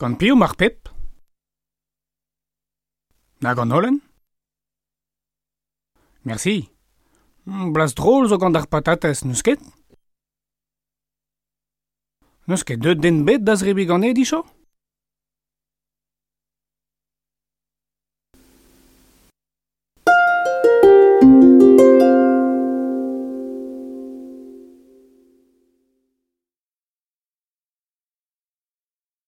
Gant piv mar pep. Na gant holen. Merci. Blas drôl zo gant ar patates, neus ket? Neus ket deut den bet da zrebi gant e, dicho